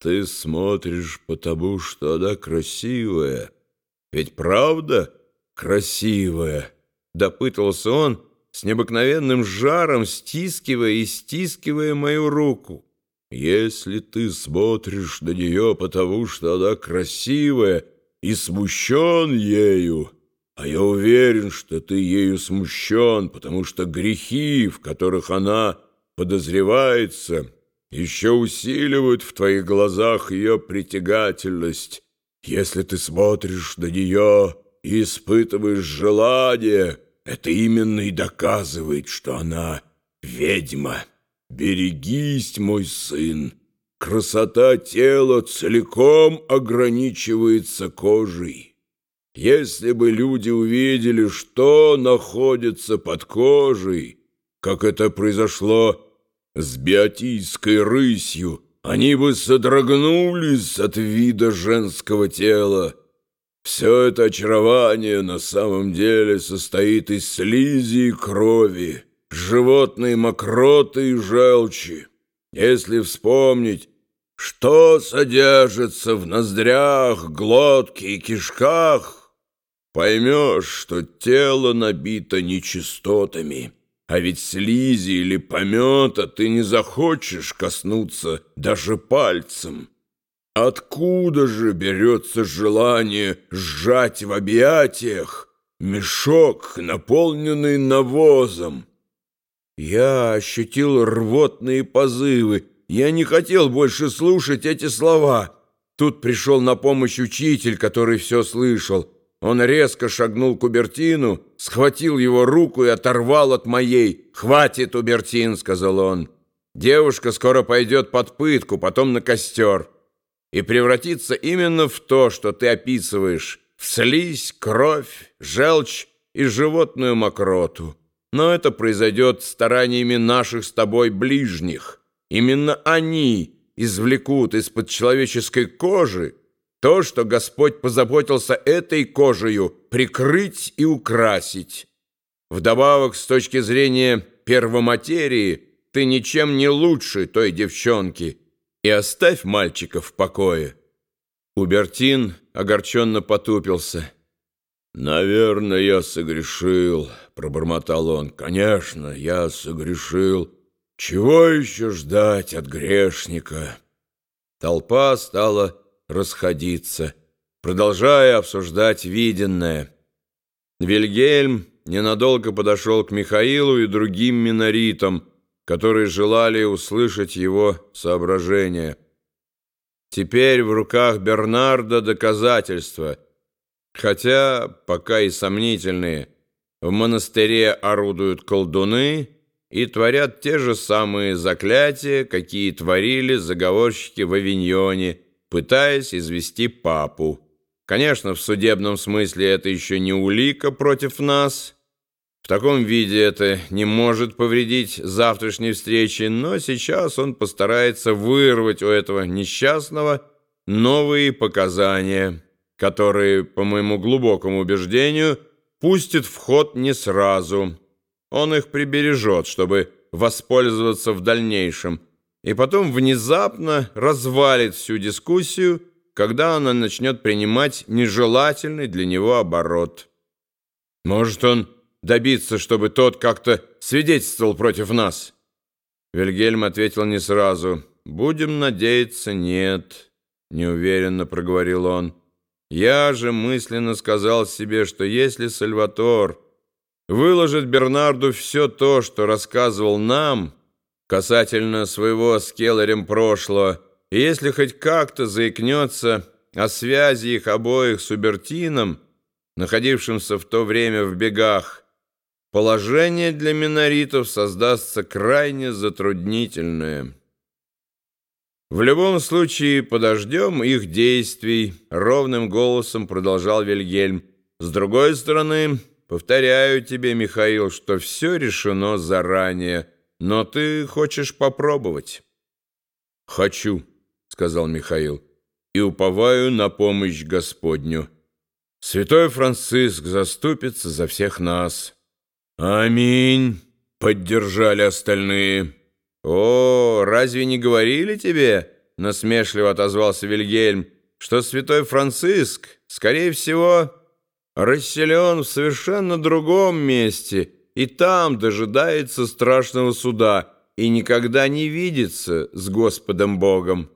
ты смотришь потому, что она красивая. Ведь правда красивая?» Допытался он с необыкновенным жаром, стискивая и стискивая мою руку. «Если ты смотришь на нее потому, что она красивая и смущен ею, а я уверен, что ты ею смущен, потому что грехи, в которых она подозревается, еще усиливают в твоих глазах ее притягательность. Если ты смотришь на нее и испытываешь желание, это именно и доказывает, что она ведьма. Берегись, мой сын, красота тела целиком ограничивается кожей. Если бы люди увидели, что находится под кожей, как это произошло с биотийской рысью, они бы содрогнулись от вида женского тела. Все это очарование на самом деле состоит из слизи и крови, животной мокроты и желчи. Если вспомнить, что содержится в ноздрях, глотке и кишках, поймешь, что тело набито нечистотами. А ведь слизи или помета ты не захочешь коснуться даже пальцем. Откуда же берется желание сжать в объятиях мешок, наполненный навозом? Я ощутил рвотные позывы. Я не хотел больше слушать эти слова. Тут пришел на помощь учитель, который все слышал. Он резко шагнул к Убертину, схватил его руку и оторвал от моей. «Хватит, Убертин!» — сказал он. «Девушка скоро пойдет под пытку, потом на костер. И превратится именно в то, что ты описываешь, в слизь, кровь, желчь и животную мокроту. Но это произойдет стараниями наших с тобой ближних. Именно они извлекут из-под человеческой кожи то, что Господь позаботился этой кожею прикрыть и украсить. Вдобавок, с точки зрения первоматерии, ты ничем не лучше той девчонки. И оставь мальчика в покое. Убертин огорченно потупился. «Наверное, я согрешил», — пробормотал он. «Конечно, я согрешил. Чего еще ждать от грешника?» Толпа стала расходиться, продолжая обсуждать виденное. Вильгельм ненадолго подошел к Михаилу и другим миноритам, которые желали услышать его соображения. Теперь в руках Бернарда доказательства, хотя пока и сомнительные. В монастыре орудуют колдуны и творят те же самые заклятия, какие творили заговорщики в Авиньоне – пытаясь извести папу. Конечно, в судебном смысле это еще не улика против нас. В таком виде это не может повредить завтрашней встрече, но сейчас он постарается вырвать у этого несчастного новые показания, которые, по моему глубокому убеждению, пустит в ход не сразу. Он их прибережет, чтобы воспользоваться в дальнейшем – и потом внезапно развалит всю дискуссию, когда она начнет принимать нежелательный для него оборот. Может он добиться, чтобы тот как-то свидетельствовал против нас? Вильгельм ответил не сразу. «Будем надеяться, нет», — неуверенно проговорил он. «Я же мысленно сказал себе, что если Сальватор выложит Бернарду все то, что рассказывал нам...» касательно своего с Келлерем прошлого, и если хоть как-то заикнется о связи их обоих с Убертином, находившимся в то время в бегах, положение для миноритов создастся крайне затруднительное. В любом случае подождем их действий, ровным голосом продолжал Вильгельм. С другой стороны, повторяю тебе, Михаил, что все решено заранее, но ты хочешь попробовать?» «Хочу», — сказал Михаил, — «и уповаю на помощь Господню. Святой Франциск заступится за всех нас». «Аминь», — поддержали остальные. «О, разве не говорили тебе?» — насмешливо отозвался Вильгельм, что святой Франциск, скорее всего, расселен в совершенно другом месте и там дожидается страшного суда и никогда не видится с Господом Богом.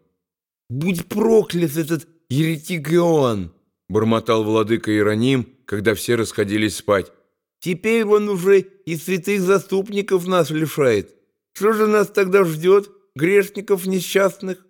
«Будь проклят этот еретик Иоанн!» — бормотал владыка Иероним, когда все расходились спать. «Теперь он уже и святых заступников нас лишает. Что же нас тогда ждет, грешников несчастных?»